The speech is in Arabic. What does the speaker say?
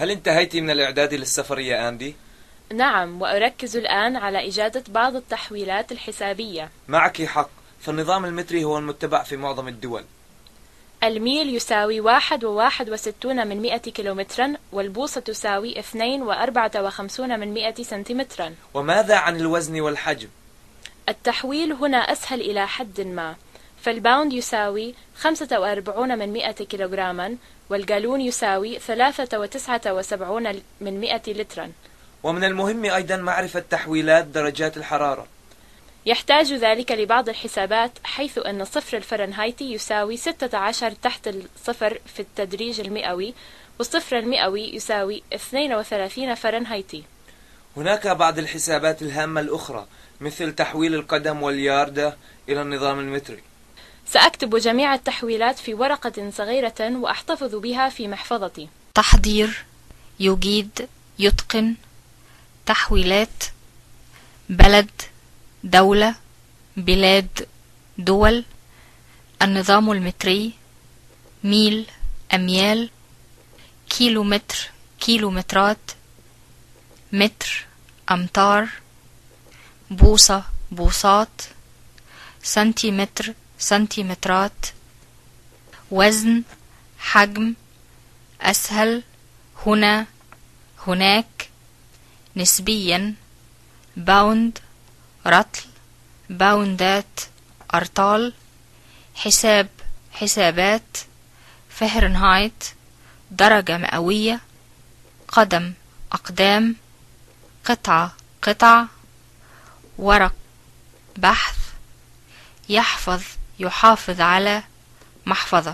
هل انتهيت من الإعداد للسفر يا أندي؟ نعم وأركز الآن على إجادة بعض التحويلات الحسابية معك حق فالنظام المتري هو المتبع في معظم الدول الميل يساوي واحد وواحد وستون من مئة كيلومترا والبوصة تساوي اثنين وأربعة وخمسون من مئة سنتيمترا وماذا عن الوزن والحجم؟ التحويل هنا أسهل إلى حد ما فالباوند يساوي خمسة وأربعون من مئة كيلوغراما والجالون يساوي ثلاثة وتسعة وسبعون من مئة لترا. ومن المهم أيضا معرفة تحويلات درجات الحرارة. يحتاج ذلك لبعض الحسابات حيث أن صفر الفرنهايتي يساوي 16 تحت الصفر في التدريج المئوي والصفر المئوي يساوي 32 فرنهايتي هناك بعض الحسابات الهامة الأخرى مثل تحويل القدم والياردة إلى النظام المتري. سأكتب جميع التحويلات في ورقة صغيرة وأحتفظ بها في محفظتي. تحضير يجيد يتقن تحويلات بلد دولة بلاد دول النظام المتري ميل أميال كيلومتر كيلومترات متر أمتار بوصة بوصات سنتيمتر سنتيمترات وزن حجم أسهل هنا هناك نسبيا باوند رطل باوندات أرطال حساب حسابات فهرنهايت درجة مئوية قدم أقدام قطعة قطع ورق بحث يحفظ يحافظ على محفظة.